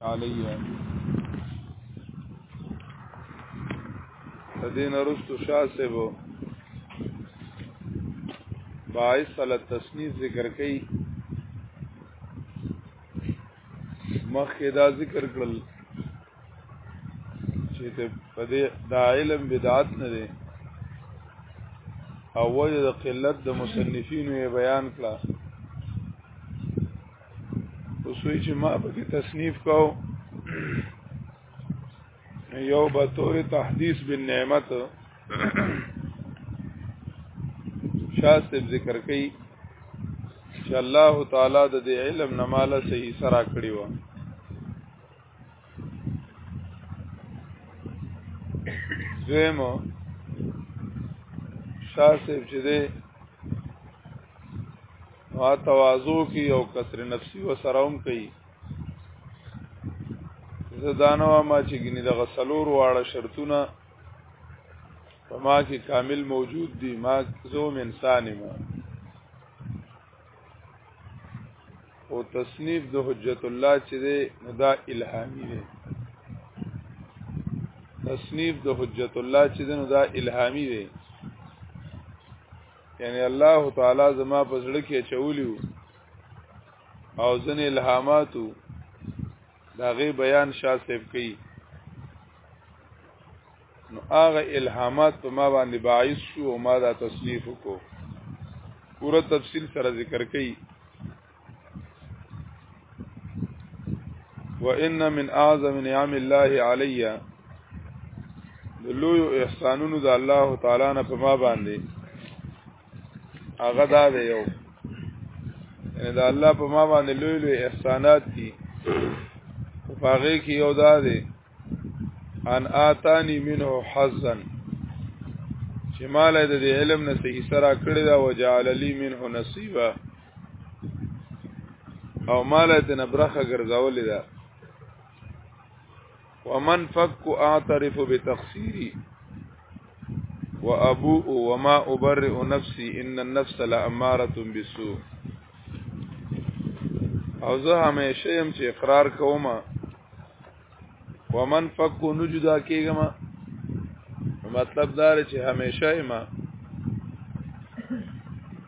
علی تدین رستو شاه سیبو باعث علی تصنیف ذکر کئ مخکې دا ذکر کړل چې ته په دې دا علم بدعت نه دی او وجه د قلت د مصنفینو یې بیان کړه اوسوی چې ما په کې تصنیف کاو یو به تور تحدیث بن نعمت شاست ذکر کئی چې الله تعالی د علم نماله صحیح سره کړی و دویم شاه صاحب چې دی وا توازو کی او کسر نفسی و سراوم کوي زه دانو ما چې ګنې د غسلور واړه شرطونه په ما کې کامل موجود دي ما زوم انسان ما او تصنیف د حجت الله چې دی نو دا الهامي دی تصنیف د حجت الله چې دی نو دا الهامي دی یعنی الله تعالی زما په زړه کې چولیو او ځنې الهاماتو دا غي بیان شاه صاحب کوي نو هغه الهامات په ما باندې باعث شو او ما دا تصنیف وکړو پوره تفصیل سره ذکر کړي وان من اعظم نعم الله علی لوی احسانونو د الله تعالی نه په ما باندې هغه دا دی یو یعنی دا الله په ما باندې لوی لوی احسانات دي په هغه کې یو دا دی ان آتانی منه حزن چې مال د دې علم نه صحیح سره کړی دا وجعل لي منه نصيبا او مال د نبرخه ګرځولې ده ومن فك اعترف بتقصيري وابوء وما ابرئ نفسي ان النفس لاماره بالسوء او زه همیشه يم چې اقرار کوم ومن فك نجدا کېږم مطلب دا چې همیشه ما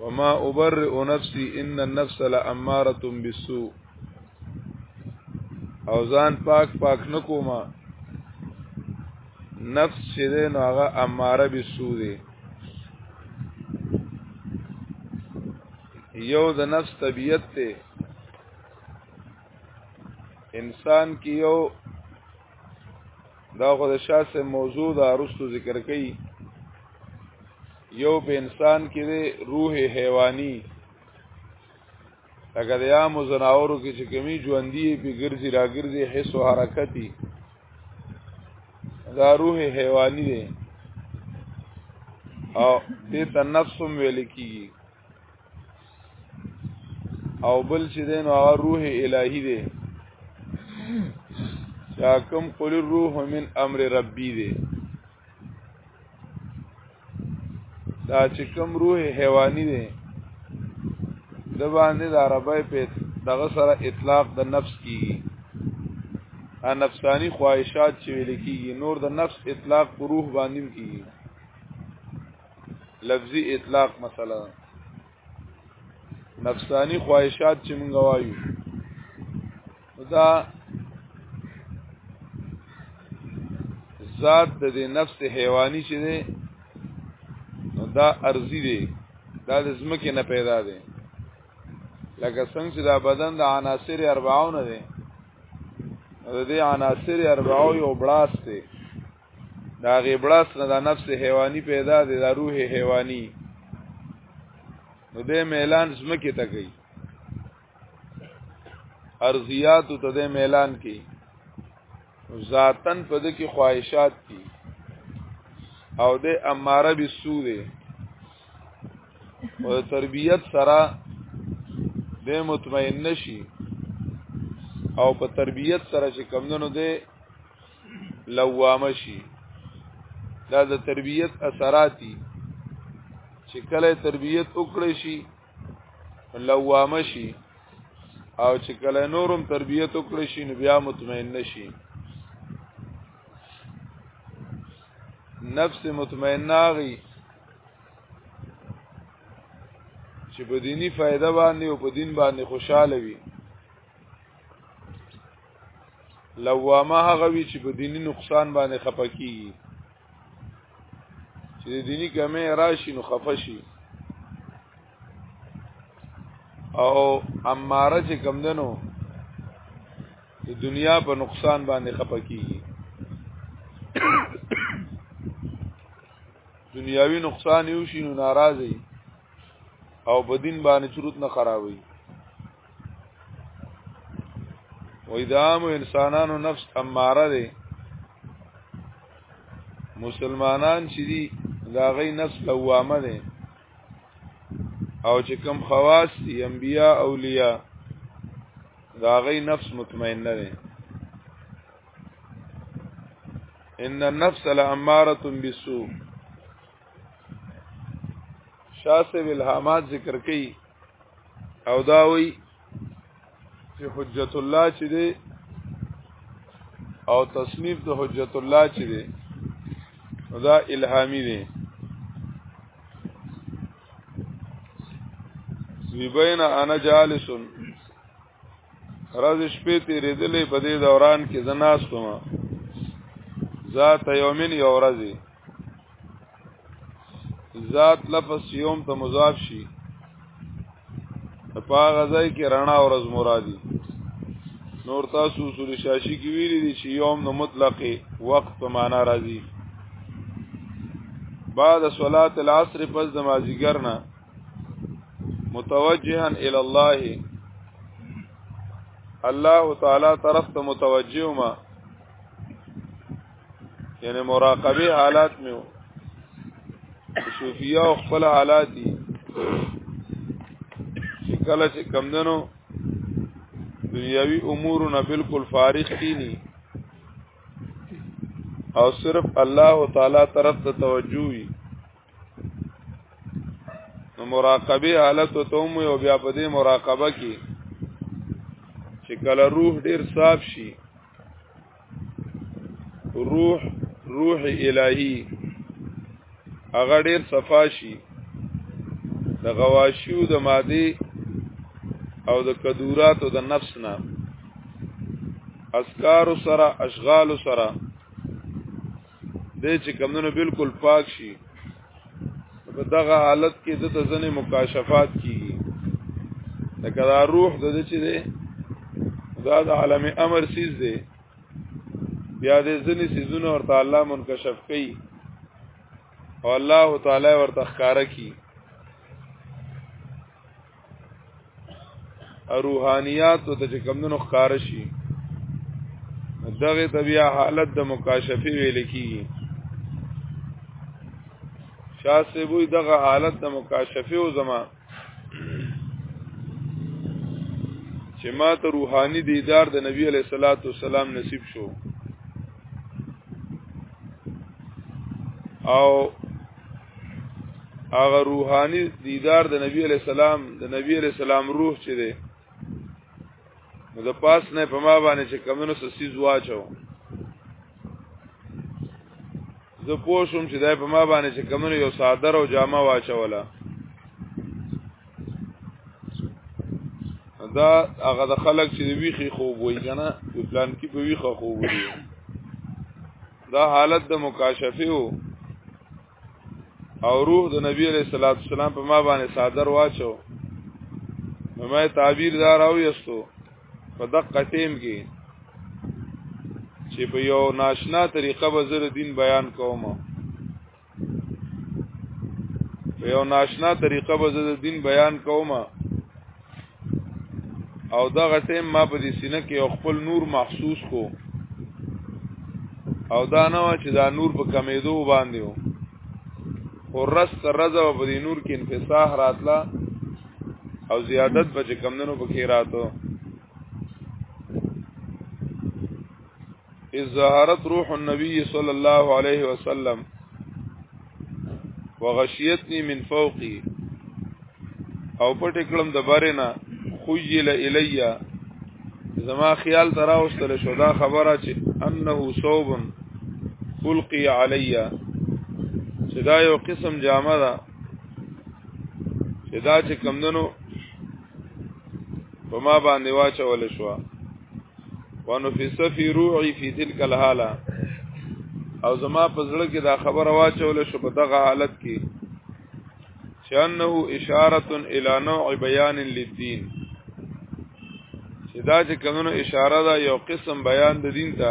وما ابرئ نفسي ان النفس لاماره بالسوء او ځان پاک پاک نکوما نفس چې ده نو هغه اماره بالسوء ده یو د نفس طبیعت ته انسان کې یو دا خو د شاسه موضوع د ارستو ذکر کړي یو په انسان کې دی روح حیواني لکه د عام زناورو کې چې کمی ژوندۍ په ګرځي را ګرځي حس او حرکتي دا روح حیواني دی او دې ته نفس هم ویل کیږي او بل چې دین او روح الهي دی چا کوم قل الروح من امر ربي دی دا چې کوم روح حیواني دی د باندې د عربی په دغه سره اطلاق د نفس کیږي ا نفسانی خواهشات چې ویل کیږي نور د نفس اطلاق پر روح باندې کیږي لفظي اطلاق مثلا نفسانی خواهشات چې مونږ وایو دا ذات د دې نفس حیواني چې دی نو دا ارزي دی دا د زمکه نه پیدا دی لکه څنګه چې دا بدن د عناصر اربعو نه دی د دې عناصر اربعو یو بلاس دی دا غي بلاس نه د نفس حیواني پیدا دی د روح حیواني نو دې میلان زمکه ته کوي ارزیات ته د میلان کې ذاتن په د کې خواهشات دي او د اماره به سوده او تربیت سره د مطمئن نشي او په تربیت سره چې کمندونو ده لوامه شي دا د تربیت اثراتي چې کله تربیت وکړي شي لوامه شي او چې کله نورم تربیت وکړي شي نو بیا مطمئن نشي نفس مطمئن ناغي چې په دینی فائدہ باندې او په دین باندې خوشاله وي لوامه هغه وی چې په دینی نقصان باندې خپکیږي چې د دینی کمې راشي نو خفه شي او اماره چې کم دنو د دنیا په نقصان باندې خپه کیږي دنیاوی نقصان یو شي نو ناراضي او بدین باندې چروت نه خرابوي وای دا مو انسانانو نفس اماره دي مسلمانان چې دي دا غي نفس لوامه دي او چې کم خواص دي انبیا اولیاء دا غي نفس مطمئن نه دي ان النفس لاماره بالسوء شاسب الهامات ذکر کوي او دا وی چې حجت الله چې دی او تصنیف د حجت الله چې دی دا الهامی دی وی بین انا جالسون راز شپې تیرېدلې په دې دوران کې زناستم ذات یومن یو ورځې ذات لفظ یوم ته مضاف شي په غزای کې رڼا ورځ مرادي نور تاسو اصول شاشي کې ویلي دي چې یوم نو مطلق وخت په معنا راځي بعد صلات العصر پس د مازیګر نه متوجها الى الله الله تعالی طرف ته متوجه ما یعنی مراقبه حالات میو صوفیا او خپل حالات دي کله چې کمدنو دنیاوی امورونه بالکل فارغ کینی او صرف الله تعالی طرف ته توجه وي نو مراقبه حالت ته مو یو بیا په دې مراقبه کې چې کله روح ډیر صاف شي روح روح الهی هغه ډیر صفا شي د غواشیو د ماده او د کدورات او د نفس نه اسکار سره اشغال سره دې چې کمونو بالکل پاک شي په دغه حالت کې د ځنې مکاشفات کیږي لکه دا روح د دې چې دی دا د عالم امر سیز دی بیا دې ځنې سیزونه ورته الله منکشف کوي او الله تعالی ورته ښکارا کوي روحانيات ته چې کمونو ښکار شي دغه طبيعه حالت د مکاشفه ویل کیږي شاسبوی دغه حالت د مکاشفه او زما چې ما ته روحاني دیدار د نبی علیہ الصلوۃ والسلام نصیب شو او هغه روحاني دیدار د نبی علی السلام د نبی علی السلام روح چې دی نو د پاس نه په ما باندې چې کمونو سسیز واچو زه پوه شوم چې دا په ما باندې چې کمونو یو صادر او جامه واچوله دا هغه د خلک چې ویخي خوب وای کنه په پلان کې په ویخه خوب وای دا حالت د مکاشفه وو او روح د نبی علیہ الصلوۃ والسلام په ما باندې صادر واچو نو ما تعبیر دار او یستو په دقه ټیم کې چې په یو ناشنا طریقه به زر دین بیان کوم په یو ناشنا طریقه به د دین بیان کوم او دا غټیم ما په دې سینه کې یو خپل نور محسوس کو او دا نه چې دا نور په کمیدو باندې و او رس رضا په دې نور کې انفساح راتلا او زیادت به کمندونو پکې راتو اذ ظهرت روح النبي صلى الله عليه وسلم وغشيتني من فوقي او پټ کړم د بارنا خجل الیا زما خیال ترا اوستل شو دا خبره چې انه صوب خلقی علیا چې دا یو قسم جامه ده چې دا چې کمندنو په ما باندې واچول شو ونفس فی روعی فی تلک الحاله او زما په زړه کې دا خبره واچول شو په دغه حالت کې چې انه اشاره الی نوع بیان للدین چې دا چې کمونو اشاره ده یو قسم بیان د دین ته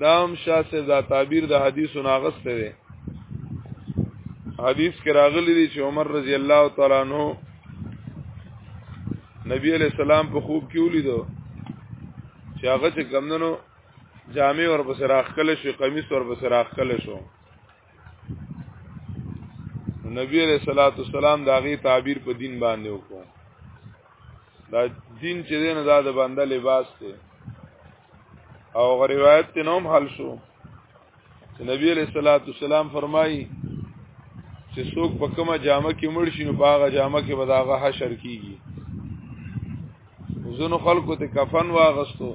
دام شاه سے دا تعبیر د حدیث ناغسته دی حدیث کې راغلی دی چې عمر رضی الله تعالی عنہ نبی علیہ السلام په خوب کې ولیدو چې هغه چې کمندنو جامع ور پس راخ کله شو قمیص ور پس راخ کله شو نبی علیہ الصلوۃ والسلام دا غي تعبیر په دین باندې وکړو دا دین چې دین دا د بنده لباس دی او روایت ته نوم حل شو چې نبی علیہ الصلوۃ والسلام فرمایي چې څوک په کومه جامه کې مړ شي نو په هغه جامه کې به داغه حشر کیږي ځنو خلکو ته کفن واغستو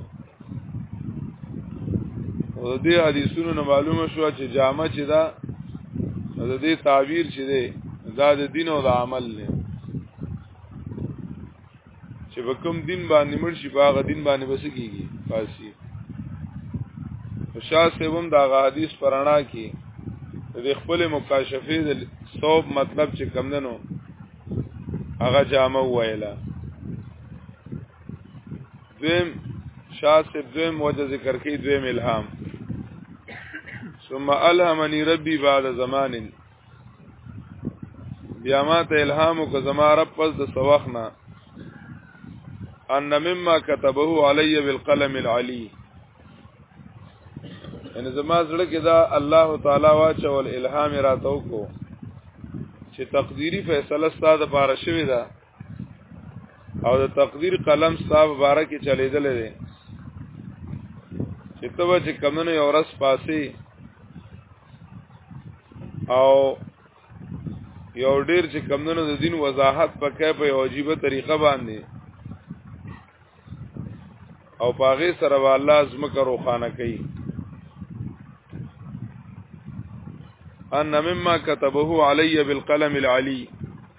او د دې حدیثونو نه معلومه شو چې جامه چې دا د دې تعبیر چې دی دا د دین او د عمل نه چې په کوم دین باندې مړ شي په هغه دین باندې بس کیږي فارسی شاه سیوم دا حدیث پرانا کې د خپل مکاشفه د صوب مطلب چې کم دنو هغه جامه ویلا دویم شاه سیب دویم وجه ذکر کې دویم الهام ثم الهمني ربي بعد زمان بیا ما ته الهام او زما رب پس د سواخنا ان مما كتبه علي بالقلم العلي ان زما زړه کې دا الله تعالی واچول الهام راتو کو چې تقديري فیصله ستاسو لپاره شوې ده او د تقدیر قلم صاحب باره کې چلیدل دي چې ته به چې کمنو یو ورځ پاسي او یو ډیر چې کمنو د دین وضاحت پکې په یو عجیب طریقه باندې او پاغه سره والله زمکه روخانه کوي ان مما كتبه علي بالقلم العلي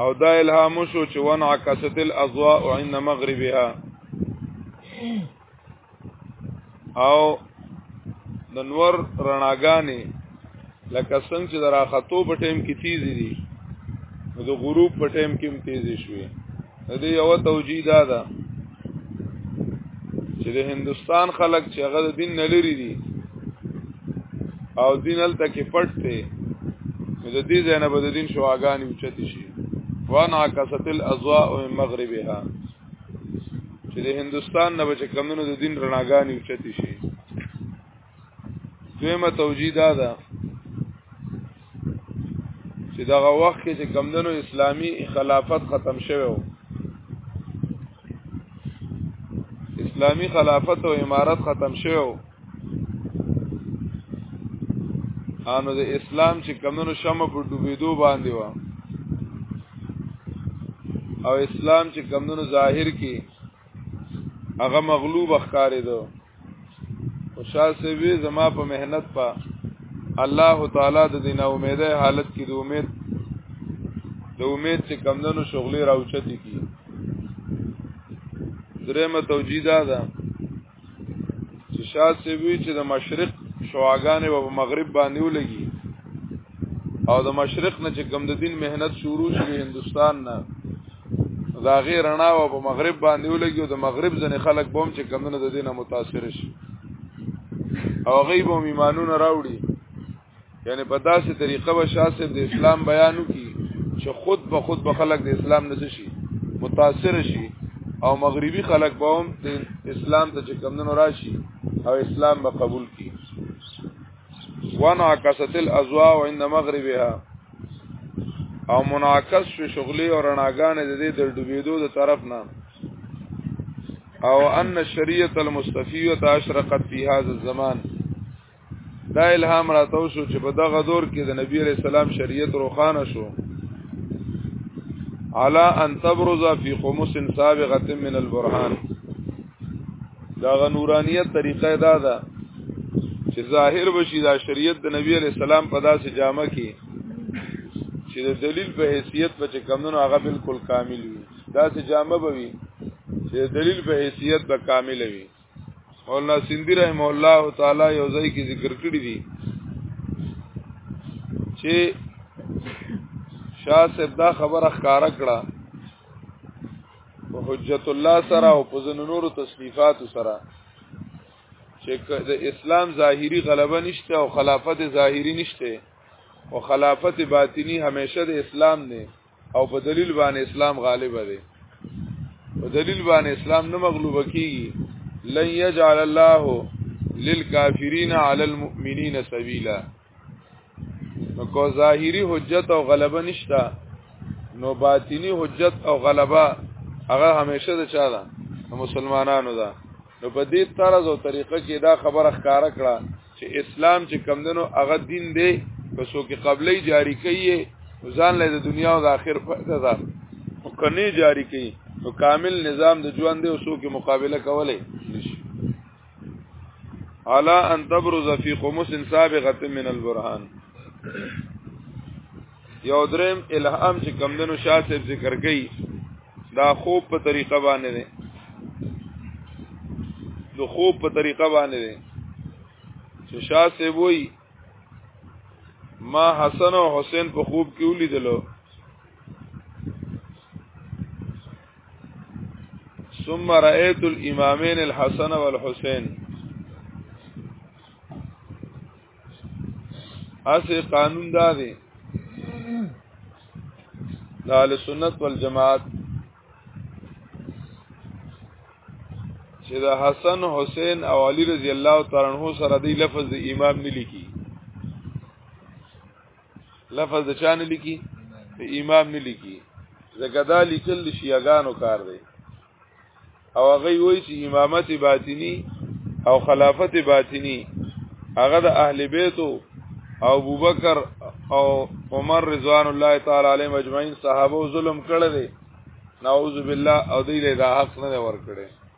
او دا الهام شو چې ون عکست الاضواء عند مغربها او د نور رڼاګانې لکه څنګه چې دراختو په ټیم کې تیزې دي د غروب په ټیم کې هم تیزې شوې دې یو توجیه دا ده چې د هندستان خلک چې هغه دین نه لري دي او دین هلته کې پټ دی نو د دې ځای نه به د دین شعاګانې اوچتې شي وانعکست الاضواء من مغربها چې د هندستان نه به چې کمونو د دین رڼاګانې اوچتې شي دویمه توجیه دا ده چې دغه وخت کې چې کمدنو اسلامی خلافت ختم شوی و اسلامی خلافت او امارت ختم شوی و انو د اسلام چې کمنو شمه په ډوبېدو باندې و او اسلام چې کمنو ظاهر کې هغه مغلوب ښکارې دو خوشاله سوي زما په مهنت په الله تعالی د دینه امیده حالت کې د امید د امید چې کمندونو شغلې راوچتې کی درېمه توجیدا ده چې شاه سوي چې د مشرق شواګانې و په مغرب باندې ولګي او د مشرق نه چې کم د دین مهنت شروع شي هندستان نه دا غیر رڼا او په مغرب باندې ولګي او د مغرب ځنې خلک بوم چې کمونه د دینه متاثر شي او غیب او ایمانونه راوړي یعنی په داسې طریقه به شاسب د اسلام بیانو کی چې خود به خود به خلک د اسلام نه شي متاثر شي او مغربي خلک به هم د اسلام ته چې کمونه راشي او اسلام به قبول کړي وانعکست الازواء عند مغربها او منعکس شو شغلی او رڼاګانې د دې د ډوبېدو د طرف نه او ان الشریعه المستفیه اشرقت فی هذا الزمان دا الهام راتاو شو چې په دغه دور کې د نبی علیہ السلام شریعت روخانه شو علا ان تبرز فی خمس سابغه من البرهان دا غنورانیت طریقه دا ده چې ظاهر بشي دا شریعت د نبی علی السلام په داسې جامه کې چې د دلیل په حیثیت په کمونو هغه بالکل کامل وي داسې جامه به وي چې د دلیل په حیثیت به کامل وي مولانا سیندی رحم الله تعالی یو ځای کې ذکر کړی دی چې شاه صاحب دا خبره ښکارا کړه په حجت الله سره او په زنورو تصنیفات سره چې د اسلام ظاهری غلبه نشته او خلافت ظاهری نشته او خلافت باطینی همیشه د اسلام نه او په دلیل باندې اسلام غالب دی په دلیل باندې اسلام نه مغلوب کیږي لن یجعل الله للکافرین علی المؤمنین سبیلا نو کو ظاهری حجت او غلبه نشتا نو باطینی حجت او غلبه هغه همیشه د چا ده د مسلمانانو ده نو په دې طرز او طریقه کې دا خبره ښکارا کړه چې اسلام چې کمندنو هغه دین دی په سو کې قبلې جاری کړي ځان له دنیا او د آخر فائدہ ده او کني جاری کړي نو کامل نظام د ژوند او سو کې مقابله کولای نشي الا ان تبرز فی خمس سابغه من البرهان یو دریم الهام چې کمندنو شاه صاحب ذکر کړي دا خوب په طریقه باندې دی د خوب په طریقه باندې دی چې شاه صاحب وایي ما حسن او حسین په خوب کې ولیدلو ثم رأيت الامامين الحسن والحسين اسه قانون دا دی د اهل سنت والجماعت چې د حسن حسین او علی رضی الله تعالی عنہ سره دی لفظ د امام نه لیکي لفظ د چا نه لیکي د امام نه لیکي ځکه دا لیکل د شیعاګانو کار دی او هغه وایي چې امامت باطینی او خلافت باطینی هغه د اهل بیتو او ابوبکر او عمر رضوان الله تعالی علیهم اجمعین صحابه ظلم کړی دی نعوذ بالله او دی له حق نه ور کړی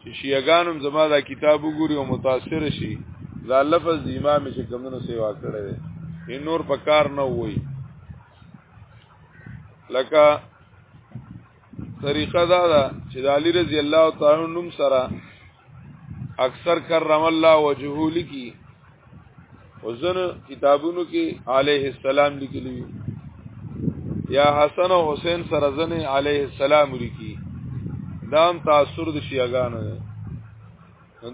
چې شیعاګانم زما دا کتاب وګوري او متاثر شي دا لفظ امام چې کمونو سیوا کړی دی ان نور په کار نه وای لکه طریقه دا ده چې د علی رضی الله تعالی نوم سره اکثر کرم الله وجهه لکی وزن کتابونو کې عليه السلام لیکلی یا حسن او حسین سره زن عليه السلام لیکي دام تاثر د شیعاګانو ده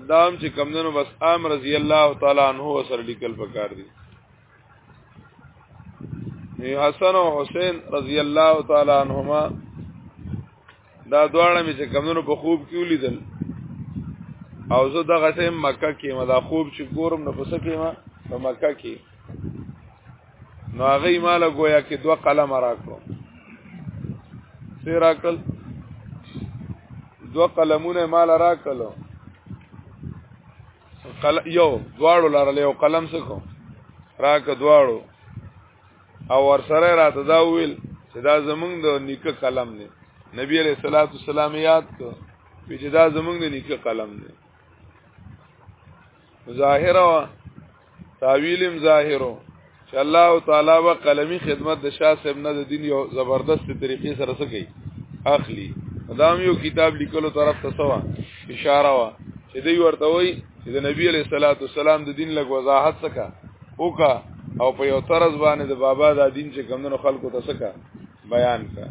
دام چې کمندونو بس عام رضی الله تعالی عنہ سره لیکل پکار دي حسن او حسین رضی الله تعالی عنہما دا دواړه مې چې کمونو په خوب کې ولیدل او زه دغه ټیم مکه کې ما دا خوب چې ګورم نو پس کې ما په مکه کې نو هغه مال گویا کې دوه قلم راکړو سیراکل دوه قلمونه مال راکړو قل... یو دواړو لارل یو قلم سکو راک دواړو او ور سره راته دا ویل چې دا زمونږ د نیکه قلم دی نبی علیہ الصلوۃ والسلام یاد کو چې دا زمونږ د نیکه قلم دی ظاهر او تعویلم ظاهرو چې الله تعالی و قلمی خدمت د شاه صاحب نه د دین یو زبردست طریقې سره سکی اخلي دا یو کتاب لیکلو طرف ته سوا اشاره وا چې دوی ورته وایي چې د نبی علیہ الصلوۃ والسلام د دین لګ وضاحت سکا اوکا او په یو طرز باندې د بابا دا دین چې کمونو خلکو ته سکا بیان کا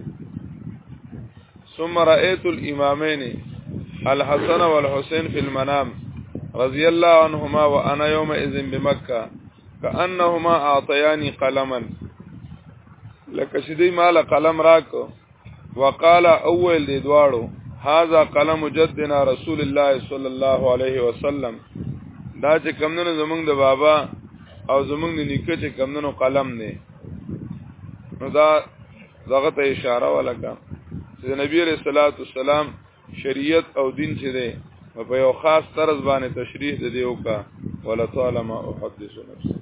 ثم رأيت الامامين الحسن والحسين في المنام رضي الله عنهما وانا يومئذ بمكه كانهما اعطياني قلما لکه چې دی مال قلم راکو وقال اول دی دواړو هاذا قلم جدنا رسول الله صلی الله علیه وسلم دا چې کمندونو زمونږ د بابا او زمونږ د نیکه چې کمندونو قلم دی نو دا دغه ته اشاره ولکه چې نبی رسول الله صلی الله علیه وسلم شریعت او دین چې دی په یو خاص طرز باندې تشریح د دیو کا ولا تعالی ما احدث نفسي